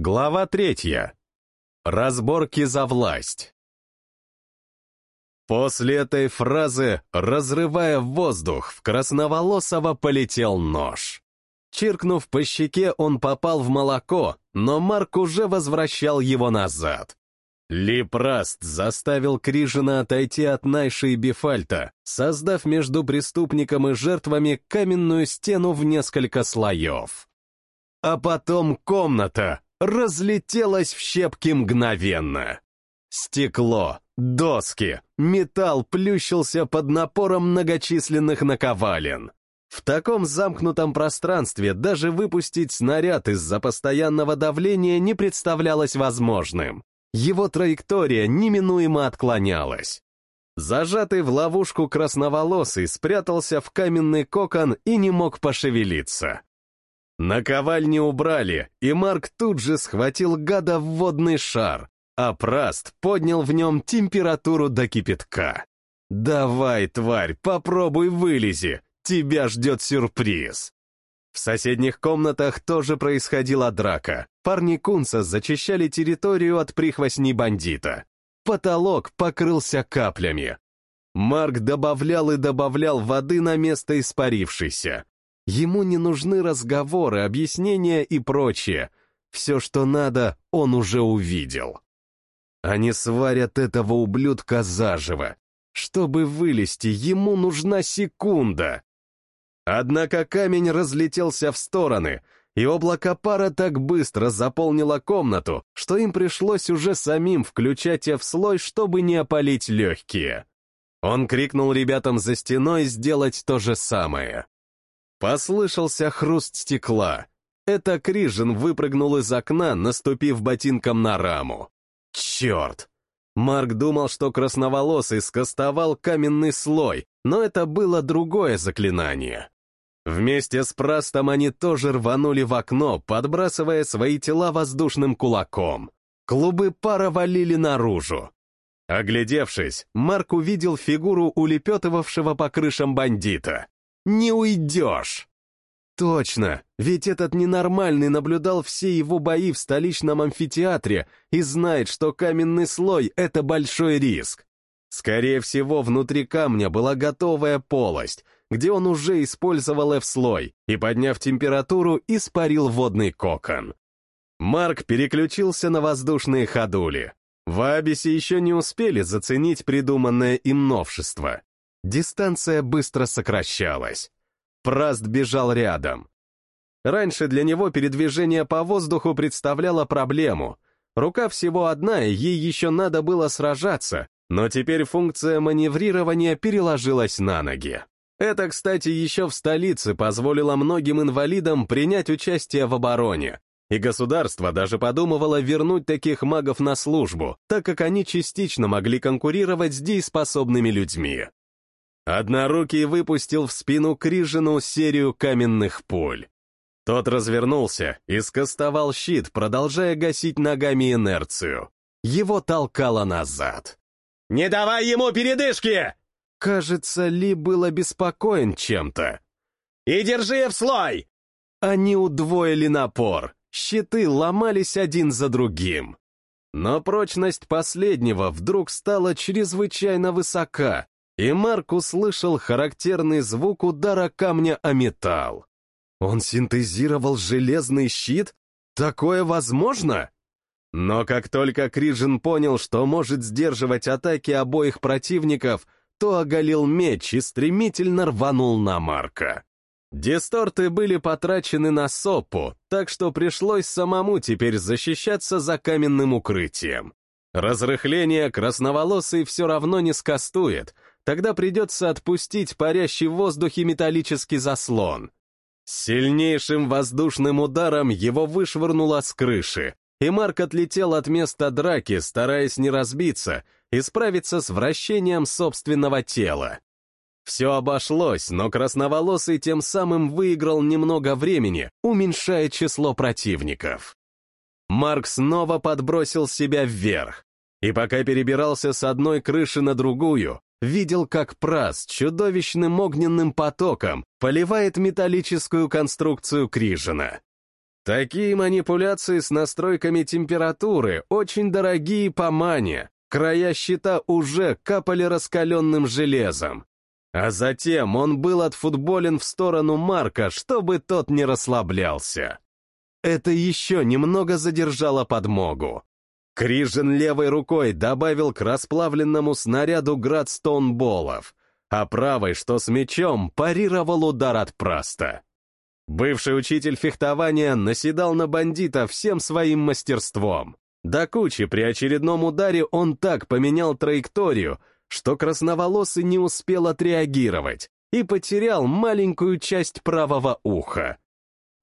Глава третья. Разборки за власть. После этой фразы, разрывая воздух, в красноволосого полетел нож. Чиркнув по щеке, он попал в молоко, но Марк уже возвращал его назад. Липраст заставил Крижина отойти от Найши и Бифальта, создав между преступником и жертвами каменную стену в несколько слоев. А потом комната, разлетелось в щепки мгновенно. Стекло, доски, металл плющился под напором многочисленных наковален. В таком замкнутом пространстве даже выпустить снаряд из-за постоянного давления не представлялось возможным. Его траектория неминуемо отклонялась. Зажатый в ловушку красноволосый спрятался в каменный кокон и не мог пошевелиться. Наковальни убрали, и Марк тут же схватил гада в водный шар, а Праст поднял в нем температуру до кипятка. «Давай, тварь, попробуй вылези, тебя ждет сюрприз». В соседних комнатах тоже происходила драка. Парни Кунца зачищали территорию от прихвостней бандита. Потолок покрылся каплями. Марк добавлял и добавлял воды на место испарившейся. Ему не нужны разговоры, объяснения и прочее. Все, что надо, он уже увидел. Они сварят этого ублюдка заживо. Чтобы вылезти, ему нужна секунда. Однако камень разлетелся в стороны, и облако пара так быстро заполнило комнату, что им пришлось уже самим включать в слой, чтобы не опалить легкие. Он крикнул ребятам за стеной сделать то же самое. Послышался хруст стекла. Это Крижин выпрыгнул из окна, наступив ботинком на раму. Черт! Марк думал, что красноволосый скостовал каменный слой, но это было другое заклинание. Вместе с Прастом они тоже рванули в окно, подбрасывая свои тела воздушным кулаком. Клубы пара валили наружу. Оглядевшись, Марк увидел фигуру улепетывавшего по крышам бандита. Не уйдешь! Точно, ведь этот ненормальный наблюдал все его бои в столичном амфитеатре и знает, что каменный слой — это большой риск. Скорее всего, внутри камня была готовая полость, где он уже использовал F-слой и, подняв температуру, испарил водный кокон. Марк переключился на воздушные ходули. В Абисе еще не успели заценить придуманное им новшество. Дистанция быстро сокращалась. Праст бежал рядом. Раньше для него передвижение по воздуху представляло проблему. Рука всего одна, и ей еще надо было сражаться, но теперь функция маневрирования переложилась на ноги. Это, кстати, еще в столице позволило многим инвалидам принять участие в обороне, и государство даже подумывало вернуть таких магов на службу, так как они частично могли конкурировать с дееспособными людьми. Однорукий выпустил в спину Крижину серию каменных пуль. Тот развернулся и скостовал щит, продолжая гасить ногами инерцию. Его толкало назад. «Не давай ему передышки!» Кажется, Ли был обеспокоен чем-то. «И держи в слой!» Они удвоили напор. Щиты ломались один за другим. Но прочность последнего вдруг стала чрезвычайно высока, и Марк услышал характерный звук удара камня о металл. Он синтезировал железный щит? Такое возможно? Но как только Крижин понял, что может сдерживать атаки обоих противников, то оголил меч и стремительно рванул на Марка. Дисторты были потрачены на сопу, так что пришлось самому теперь защищаться за каменным укрытием. Разрыхление красноволосый все равно не скастует, тогда придется отпустить парящий в воздухе металлический заслон. Сильнейшим воздушным ударом его вышвырнуло с крыши, и Марк отлетел от места драки, стараясь не разбиться и справиться с вращением собственного тела. Все обошлось, но красноволосый тем самым выиграл немного времени, уменьшая число противников. Марк снова подбросил себя вверх, и пока перебирался с одной крыши на другую, видел, как прас чудовищным огненным потоком поливает металлическую конструкцию Крижина. Такие манипуляции с настройками температуры очень дорогие по мане. Края щита уже капали раскаленным железом. А затем он был отфутболен в сторону Марка, чтобы тот не расслаблялся. Это еще немного задержало подмогу. Крижин левой рукой добавил к расплавленному снаряду град стоунболов, а правой, что с мечом, парировал удар от праста. Бывший учитель фехтования наседал на бандита всем своим мастерством. До кучи при очередном ударе он так поменял траекторию, что красноволосый не успел отреагировать и потерял маленькую часть правого уха.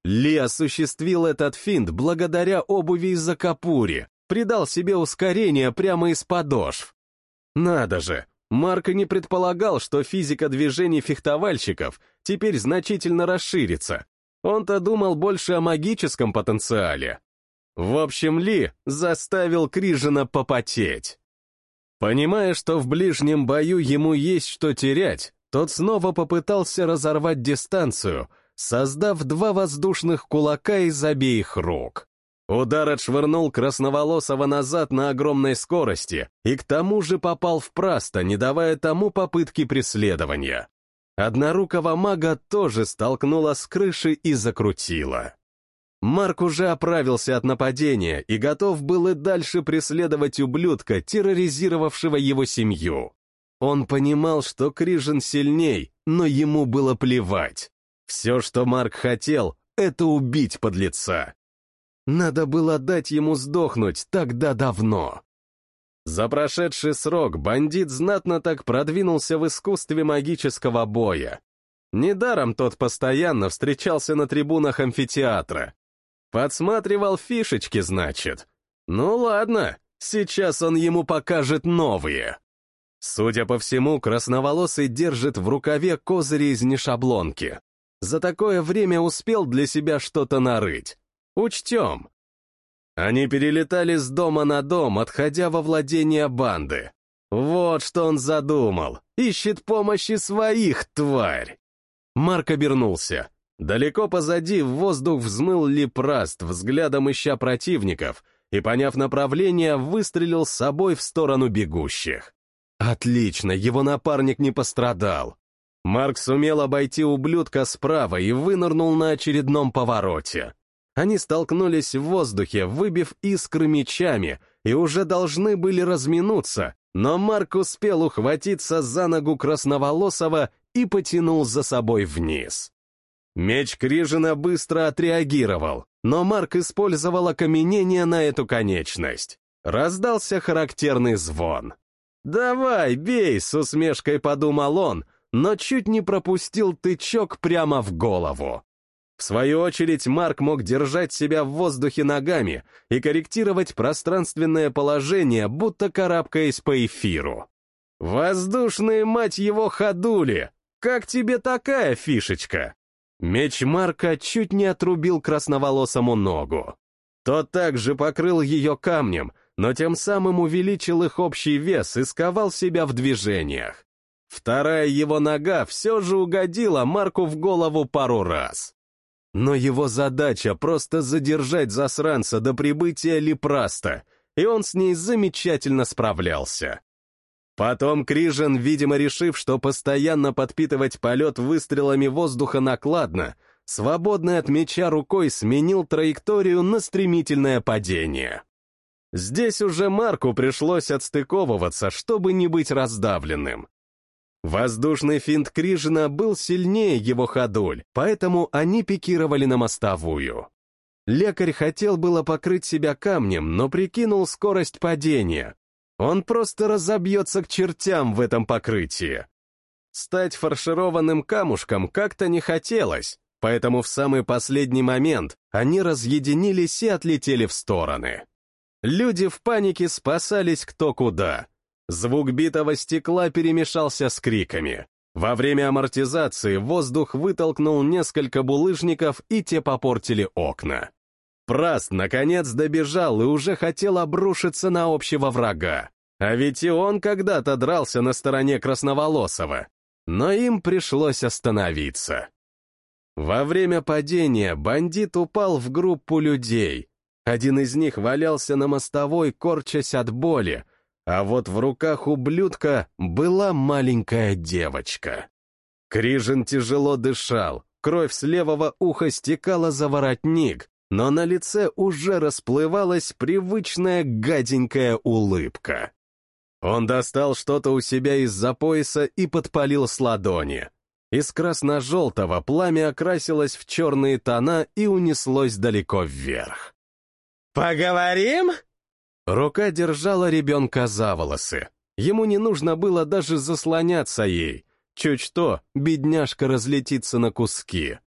Ли осуществил этот финт благодаря обуви из-за капури, придал себе ускорение прямо из подошв. Надо же, Марк не предполагал, что физика движений фехтовальщиков теперь значительно расширится. Он-то думал больше о магическом потенциале. В общем, Ли заставил Крижина попотеть. Понимая, что в ближнем бою ему есть что терять, тот снова попытался разорвать дистанцию, создав два воздушных кулака из обеих рук. Удар отшвырнул Красноволосого назад на огромной скорости и к тому же попал в праста, не давая тому попытки преследования. Однорукого мага тоже столкнула с крыши и закрутила. Марк уже оправился от нападения и готов был и дальше преследовать ублюдка, терроризировавшего его семью. Он понимал, что Крижин сильней, но ему было плевать. Все, что Марк хотел, это убить подлеца. Надо было дать ему сдохнуть тогда давно. За прошедший срок бандит знатно так продвинулся в искусстве магического боя. Недаром тот постоянно встречался на трибунах амфитеатра. Подсматривал фишечки, значит. Ну ладно, сейчас он ему покажет новые. Судя по всему, красноволосый держит в рукаве козыри из нешаблонки. За такое время успел для себя что-то нарыть. Учтем. Они перелетали с дома на дом, отходя во владение банды. Вот что он задумал. Ищет помощи своих, тварь. Марк обернулся. Далеко позади в воздух взмыл Лепраст, взглядом ища противников, и, поняв направление, выстрелил с собой в сторону бегущих. Отлично, его напарник не пострадал. Марк сумел обойти ублюдка справа и вынырнул на очередном повороте. Они столкнулись в воздухе, выбив искры мечами, и уже должны были разминуться, но Марк успел ухватиться за ногу красноволосого и потянул за собой вниз. Меч Крижина быстро отреагировал, но Марк использовал окаменение на эту конечность. Раздался характерный звон. «Давай, бей!» — с усмешкой подумал он, но чуть не пропустил тычок прямо в голову. В свою очередь, Марк мог держать себя в воздухе ногами и корректировать пространственное положение, будто карабкаясь по эфиру. «Воздушные, мать его, ходули! Как тебе такая фишечка?» Меч Марка чуть не отрубил красноволосому ногу. Тот также покрыл ее камнем, но тем самым увеличил их общий вес и сковал себя в движениях. Вторая его нога все же угодила Марку в голову пару раз. Но его задача просто задержать засранца до прибытия Лепраста, и он с ней замечательно справлялся. Потом Крижин, видимо, решив, что постоянно подпитывать полет выстрелами воздуха накладно, свободной от меча рукой сменил траекторию на стремительное падение. Здесь уже Марку пришлось отстыковываться, чтобы не быть раздавленным. Воздушный финт Крижина был сильнее его ходуль, поэтому они пикировали на мостовую. Лекарь хотел было покрыть себя камнем, но прикинул скорость падения. Он просто разобьется к чертям в этом покрытии. Стать фаршированным камушком как-то не хотелось, поэтому в самый последний момент они разъединились и отлетели в стороны. Люди в панике спасались кто куда — Звук битого стекла перемешался с криками. Во время амортизации воздух вытолкнул несколько булыжников, и те попортили окна. Праст, наконец, добежал и уже хотел обрушиться на общего врага. А ведь и он когда-то дрался на стороне Красноволосого. Но им пришлось остановиться. Во время падения бандит упал в группу людей. Один из них валялся на мостовой, корчась от боли, а вот в руках ублюдка была маленькая девочка. Крижин тяжело дышал, кровь с левого уха стекала за воротник, но на лице уже расплывалась привычная гаденькая улыбка. Он достал что-то у себя из-за пояса и подпалил с ладони. Из красно-желтого пламя окрасилось в черные тона и унеслось далеко вверх. «Поговорим?» Рука держала ребенка за волосы. Ему не нужно было даже заслоняться ей. Чуть что, бедняжка разлетится на куски.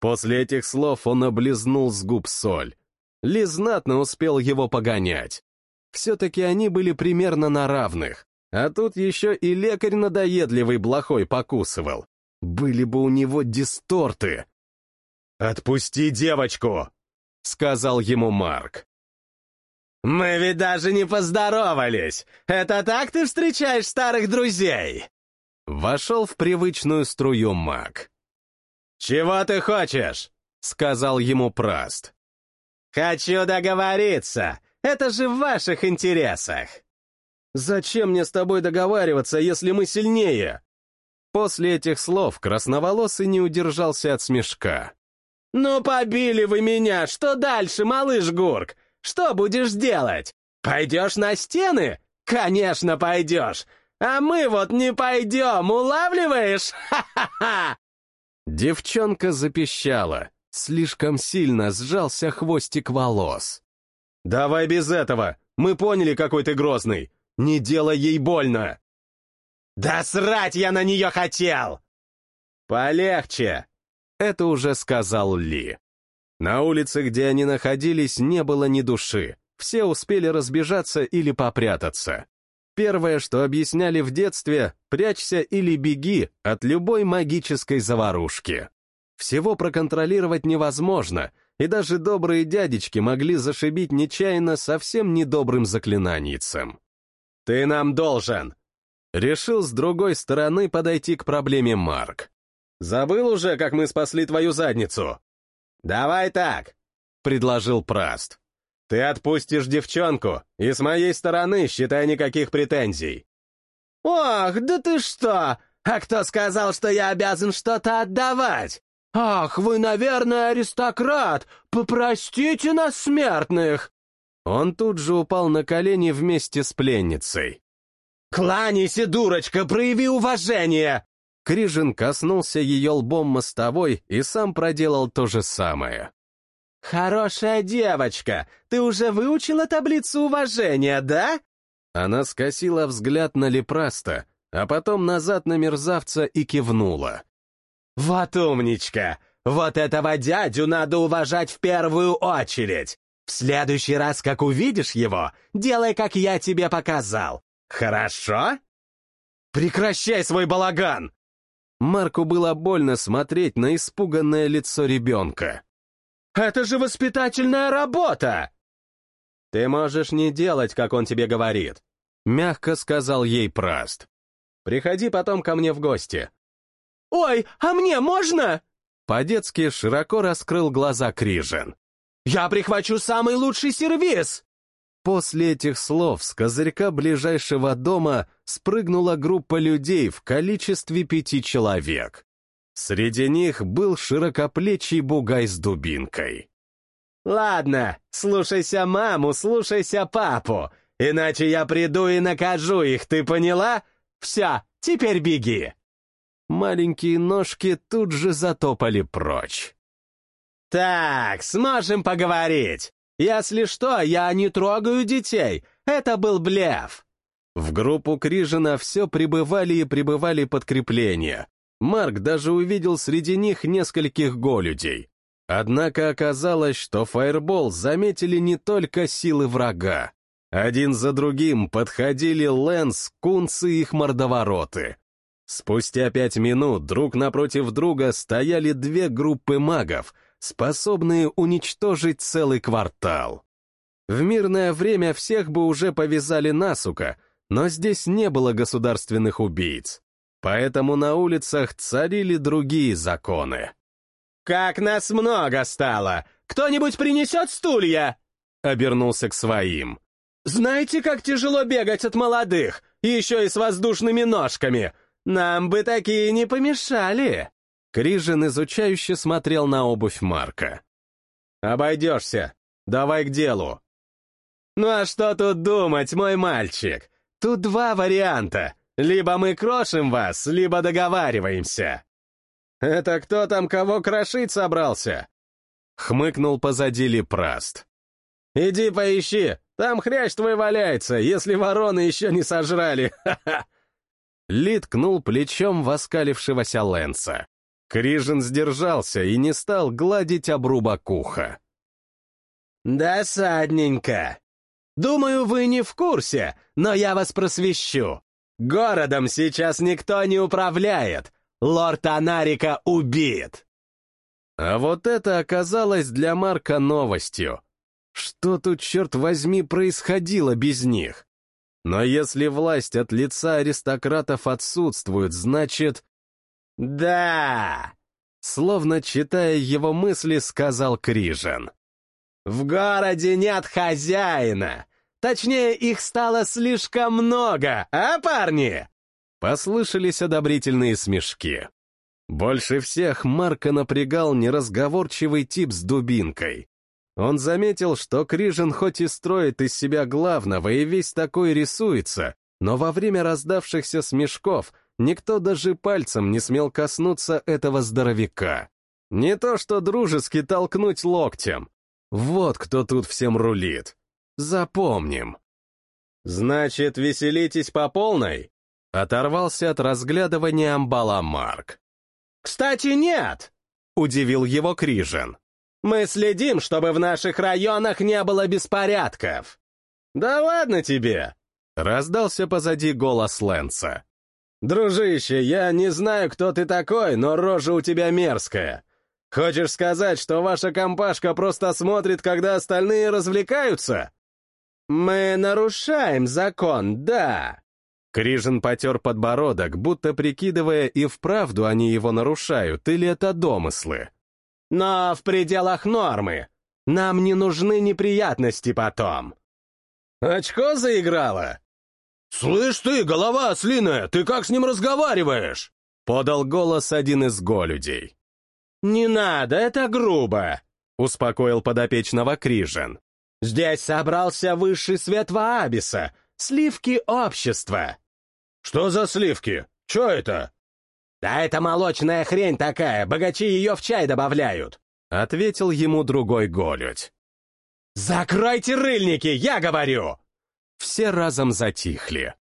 После этих слов он облизнул с губ соль. Ли знатно успел его погонять. Все-таки они были примерно на равных. А тут еще и лекарь надоедливый блохой покусывал. Были бы у него дисторты. «Отпусти девочку!» — сказал ему Марк. «Мы ведь даже не поздоровались! Это так ты встречаешь старых друзей?» Вошел в привычную струю маг. «Чего ты хочешь?» — сказал ему Праст. «Хочу договориться. Это же в ваших интересах». «Зачем мне с тобой договариваться, если мы сильнее?» После этих слов красноволосый не удержался от смешка. «Ну побили вы меня! Что дальше, малыш Гурк? Что будешь делать? Пойдешь на стены? Конечно, пойдешь! А мы вот не пойдем, улавливаешь? Ха-ха-ха!» Девчонка запищала. Слишком сильно сжался хвостик волос. «Давай без этого! Мы поняли, какой ты грозный! Не делай ей больно!» «Да срать я на нее хотел!» «Полегче!» Это уже сказал Ли. На улице, где они находились, не было ни души. Все успели разбежаться или попрятаться. Первое, что объясняли в детстве, прячься или беги от любой магической заварушки. Всего проконтролировать невозможно, и даже добрые дядечки могли зашибить нечаянно совсем недобрым заклинанийцем. «Ты нам должен!» Решил с другой стороны подойти к проблеме Марк. «Забыл уже, как мы спасли твою задницу?» «Давай так», — предложил Праст. Ты отпустишь девчонку, и с моей стороны, считай, никаких претензий. Ох, да ты что? А кто сказал, что я обязан что-то отдавать? Ах, вы, наверное, аристократ! Попростите нас, смертных!» Он тут же упал на колени вместе с пленницей. «Кланяйся, дурочка, прояви уважение!» Крижин коснулся ее лбом мостовой и сам проделал то же самое. «Хорошая девочка! Ты уже выучила таблицу уважения, да?» Она скосила взгляд на Лепраста, а потом назад на мерзавца и кивнула. «Вот умничка! Вот этого дядю надо уважать в первую очередь! В следующий раз, как увидишь его, делай, как я тебе показал. Хорошо?» «Прекращай свой балаган!» Марку было больно смотреть на испуганное лицо ребенка. Это же воспитательная работа!» «Ты можешь не делать, как он тебе говорит», — мягко сказал ей Праст. «Приходи потом ко мне в гости». «Ой, а мне можно?» По-детски широко раскрыл глаза Крижен. «Я прихвачу самый лучший сервис!» После этих слов с козырька ближайшего дома спрыгнула группа людей в количестве пяти человек. Среди них был широкоплечий бугай с дубинкой. «Ладно, слушайся маму, слушайся папу, иначе я приду и накажу их, ты поняла? Все, теперь беги!» Маленькие ножки тут же затопали прочь. «Так, сможем поговорить. Если что, я не трогаю детей. Это был блеф». В группу Крижина все прибывали и прибывали подкрепления, Марк даже увидел среди них нескольких голюдей. Однако оказалось, что фаербол заметили не только силы врага. Один за другим подходили Лэнс, Кунц и их мордовороты. Спустя пять минут друг напротив друга стояли две группы магов, способные уничтожить целый квартал. В мирное время всех бы уже повязали насука, но здесь не было государственных убийц. Поэтому на улицах царили другие законы. как нас много стало! Кто-нибудь принесет стулья?» Обернулся к своим. «Знаете, как тяжело бегать от молодых, еще и с воздушными ножками? Нам бы такие не помешали!» Крижин изучающе смотрел на обувь Марка. «Обойдешься. Давай к делу». «Ну а что тут думать, мой мальчик? Тут два варианта. Либо мы крошим вас, либо договариваемся». «Это кто там кого крошить собрался?» Хмыкнул позади Лепраст. «Иди поищи, там хрящ твой валяется, если вороны еще не сожрали, ха-ха!» Ли ткнул плечом в оскалившегося Лэнса. Крижин сдержался и не стал гладить обрубок уха. «Досадненько. Думаю, вы не в курсе, но я вас просвещу. Городом сейчас никто не управляет. Лорд Анарика убит!» А вот это оказалось для Марка новостью. Что тут, черт возьми, происходило без них? Но если власть от лица аристократов отсутствует, значит... «Да!» Словно читая его мысли, сказал Крижен. «В городе нет хозяина! Точнее, их стало слишком много, а, парни?» Послышались одобрительные смешки. Больше всех Марка напрягал неразговорчивый тип с дубинкой. Он заметил, что Крижин хоть и строит из себя главного и весь такой рисуется, но во время раздавшихся смешков никто даже пальцем не смел коснуться этого здоровяка. Не то что дружески толкнуть локтем. Вот кто тут всем рулит. Запомним. «Значит, веселитесь по полной?» Оторвался от разглядывания амбала Марк. «Кстати, нет!» — удивил его Крижин. «Мы следим, чтобы в наших районах не было беспорядков». «Да ладно тебе!» — раздался позади голос Лэнса. «Дружище, я не знаю, кто ты такой, но рожа у тебя мерзкая. Хочешь сказать, что ваша компашка просто смотрит, когда остальные развлекаются?» «Мы нарушаем закон, да», Крижин потер подбородок, будто прикидывая, и вправду они его нарушают, или это домыслы. «Но в пределах нормы. Нам не нужны неприятности потом». «Очко заиграло?» «Слышь ты, голова ослиная, ты как с ним разговариваешь?» Подал голос один из голюдей. «Не надо, это грубо», — успокоил подопечного Крижин. «Здесь собрался высший свет Ваабиса, сливки общества». «Что за сливки? Че это?» «Да это молочная хрень такая, богачи ее в чай добавляют», — ответил ему другой голють. «Закройте рыльники, я говорю!» Все разом затихли.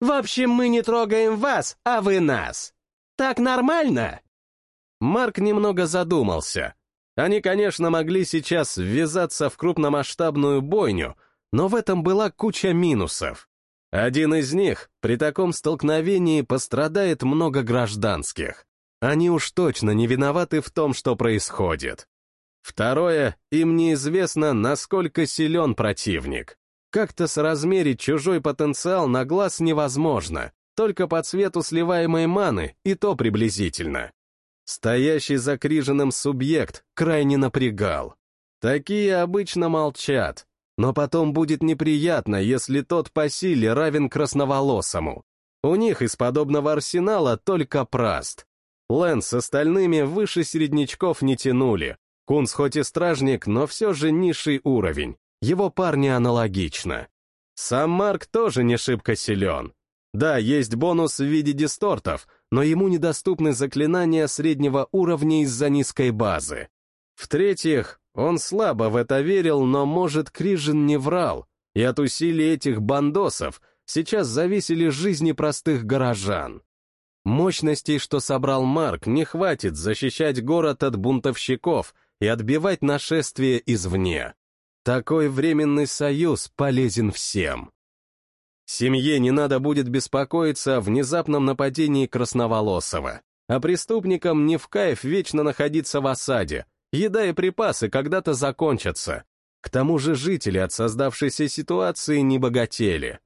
«В общем, мы не трогаем вас, а вы нас. Так нормально?» Марк немного задумался. Они, конечно, могли сейчас ввязаться в крупномасштабную бойню, но в этом была куча минусов. Один из них, при таком столкновении пострадает много гражданских. Они уж точно не виноваты в том, что происходит. Второе, им неизвестно, насколько силен противник. Как-то соразмерить чужой потенциал на глаз невозможно, только по цвету сливаемой маны, и то приблизительно. Стоящий за криженным субъект крайне напрягал. Такие обычно молчат, но потом будет неприятно, если тот по силе равен красноволосому. У них из подобного арсенала только праст. Лэн с остальными выше середнячков не тянули. Кунс хоть и стражник, но все же низший уровень. Его парни аналогично. Сам Марк тоже не шибко силен. Да, есть бонус в виде дистортов, но ему недоступны заклинания среднего уровня из-за низкой базы. В-третьих, он слабо в это верил, но, может, Крижин не врал, и от усилий этих бандосов сейчас зависели жизни простых горожан. Мощностей, что собрал Марк, не хватит защищать город от бунтовщиков и отбивать нашествие извне. Такой временный союз полезен всем. Семье не надо будет беспокоиться о внезапном нападении Красноволосого, а преступникам не в кайф вечно находиться в осаде, Еда и припасы когда-то закончатся. К тому же жители от создавшейся ситуации не богатели.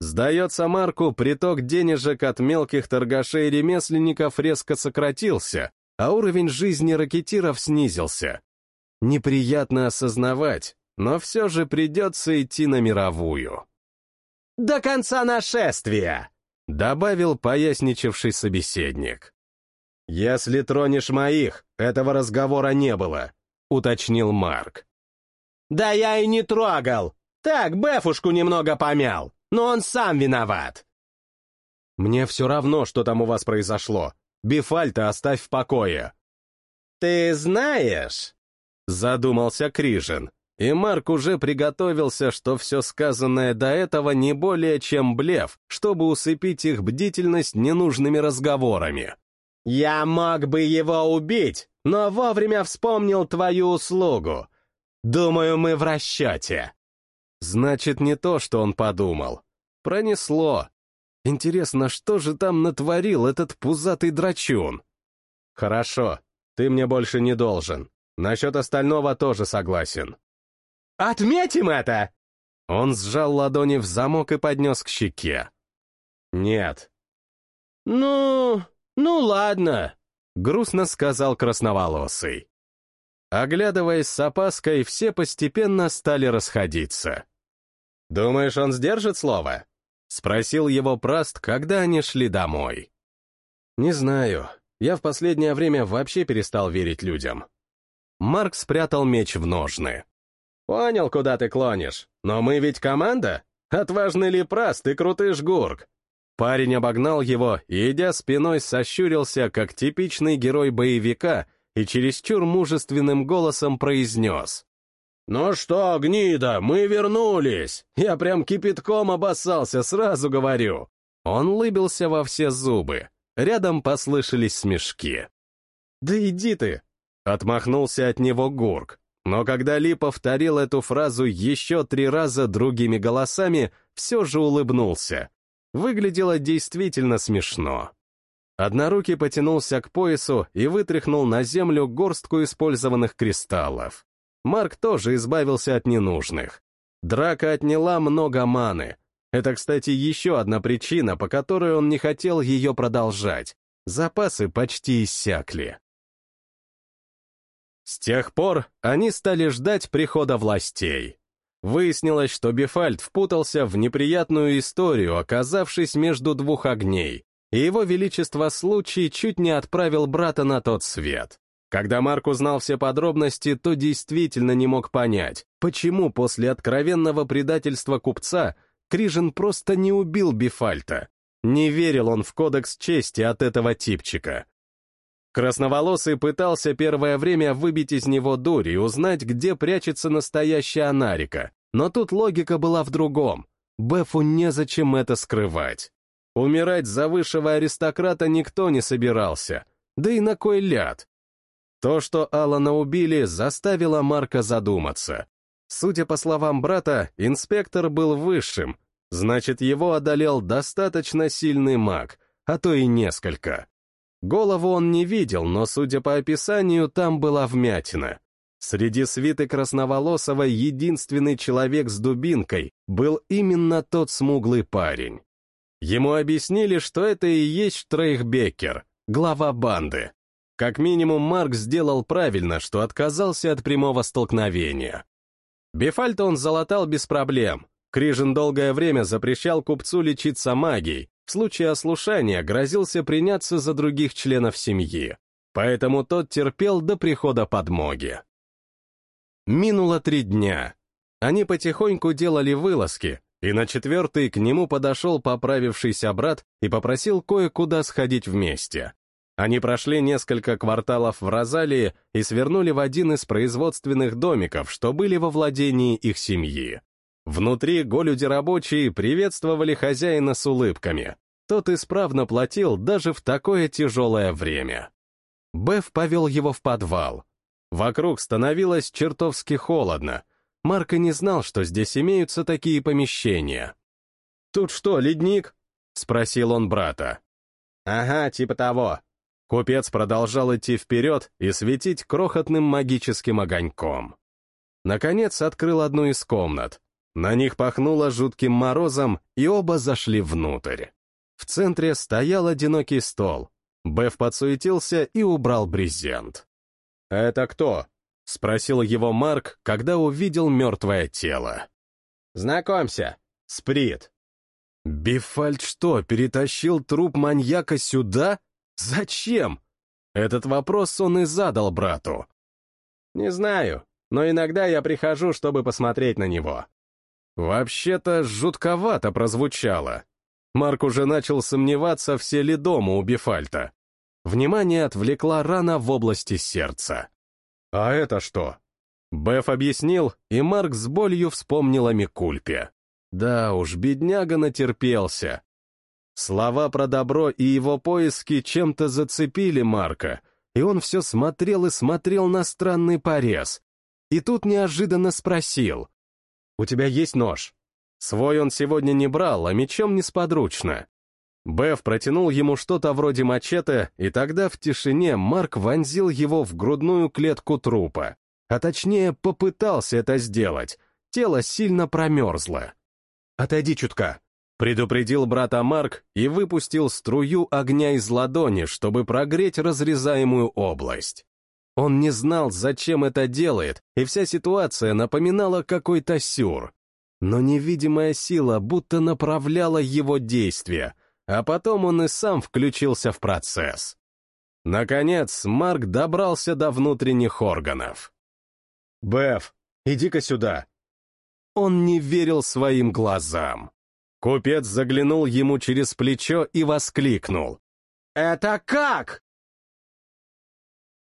Сдается Марку, приток денежек от мелких торгашей и ремесленников резко сократился, а уровень жизни ракетиров снизился. Неприятно осознавать, но все же придется идти на мировую. «До конца нашествия!» — добавил поясничавший собеседник. «Если тронешь моих, этого разговора не было», — уточнил Марк. «Да я и не трогал! Так, Бефушку немного помял, но он сам виноват!» «Мне все равно, что там у вас произошло. Бифальта оставь в покое». «Ты знаешь...» — задумался Крижин, и Марк уже приготовился, что все сказанное до этого не более чем блеф, чтобы усыпить их бдительность ненужными разговорами. «Я мог бы его убить, но вовремя вспомнил твою услугу. Думаю, мы в расчете». Значит, не то, что он подумал. Пронесло. Интересно, что же там натворил этот пузатый драчун? Хорошо, ты мне больше не должен. Насчет остального тоже согласен. Отметим это! Он сжал ладони в замок и поднес к щеке. Нет. Ну, ну ладно, грустно сказал красноволосый. Оглядываясь с опаской, все постепенно стали расходиться. «Думаешь, он сдержит слово?» — спросил его Праст, когда они шли домой. «Не знаю. Я в последнее время вообще перестал верить людям». Марк спрятал меч в ножны. «Понял, куда ты клонишь. Но мы ведь команда? Отважный ли Праст и крутый жгурк?» Парень обогнал его и, идя спиной, сощурился, как типичный герой боевика, и чересчур мужественным голосом произнес. «Ну что, гнида, мы вернулись! Я прям кипятком обоссался, сразу говорю!» Он лыбился во все зубы. Рядом послышались смешки. «Да иди ты!» — отмахнулся от него Гурк. Но когда Ли повторил эту фразу еще три раза другими голосами, все же улыбнулся. Выглядело действительно смешно. Однорукий потянулся к поясу и вытряхнул на землю горстку использованных кристаллов. Марк тоже избавился от ненужных. Драка отняла много маны. Это, кстати, еще одна причина, по которой он не хотел ее продолжать. Запасы почти иссякли. С тех пор они стали ждать прихода властей. Выяснилось, что Бефальд впутался в неприятную историю, оказавшись между двух огней, и его величество случай чуть не отправил брата на тот свет. Когда Марк узнал все подробности, то действительно не мог понять, почему после откровенного предательства купца Крижин просто не убил Бифальта. Не верил он в кодекс чести от этого типчика. Красноволосый пытался первое время выбить из него дурь и узнать, где прячется настоящая Анарика, но тут логика была в другом. Бефу незачем это скрывать. Умирать за высшего аристократа никто не собирался, да и на кой ляд? То, что Алана убили, заставило Марка задуматься. Судя по словам брата, инспектор был высшим, значит, его одолел достаточно сильный маг, а то и несколько. Голову он не видел, но, судя по описанию, там была вмятина. Среди свиты Красноволосого единственный человек с дубинкой был именно тот смуглый парень. Ему объяснили, что это и есть Штрейхбекер, глава банды. Как минимум, Марк сделал правильно, что отказался от прямого столкновения. Бефальта он залатал без проблем. Крижин долгое время запрещал купцу лечиться магией, в случае ослушания грозился приняться за других членов семьи, поэтому тот терпел до прихода подмоги. Минуло три дня. Они потихоньку делали вылазки, и на четвертый к нему подошел поправившийся брат и попросил кое-куда сходить вместе. Они прошли несколько кварталов в Розалии и свернули в один из производственных домиков, что были во владении их семьи. Внутри голюди-рабочие приветствовали хозяина с улыбками. Тот исправно платил даже в такое тяжелое время. Беф повел его в подвал. Вокруг становилось чертовски холодно. Марко не знал, что здесь имеются такие помещения. «Тут что, ледник?» — спросил он брата. «Ага, типа того», Купец продолжал идти вперед и светить крохотным магическим огоньком. Наконец открыл одну из комнат. На них пахнуло жутким морозом, и оба зашли внутрь. В центре стоял одинокий стол. Беф подсуетился и убрал брезент. «Это кто?» — спросил его Марк, когда увидел мертвое тело. «Знакомься, Сприт». Бифальд что, перетащил труп маньяка сюда? Зачем? Этот вопрос он и задал брату. «Не знаю, но иногда я прихожу, чтобы посмотреть на него». Вообще-то жутковато прозвучало. Марк уже начал сомневаться, все ли дома у Бифальта. Внимание отвлекла рана в области сердца. «А это что?» Беф объяснил, и Марк с болью вспомнил о Микульпе. Да уж, бедняга натерпелся. Слова про добро и его поиски чем-то зацепили Марка, и он все смотрел и смотрел на странный порез. И тут неожиданно спросил. «У тебя есть нож?» Свой он сегодня не брал, а мечом несподручно. Беф протянул ему что-то вроде мачете, и тогда в тишине Марк вонзил его в грудную клетку трупа. А точнее, попытался это сделать. Тело сильно промерзло. «Отойди чутка», — предупредил брата Марк и выпустил струю огня из ладони, чтобы прогреть разрезаемую область. Он не знал, зачем это делает, и вся ситуация напоминала какой-то сюр. Но невидимая сила будто направляла его действия, а потом он и сам включился в процесс. Наконец, Марк добрался до внутренних органов. «Беф, иди-ка сюда!» Он не верил своим глазам. Купец заглянул ему через плечо и воскликнул. «Это как?»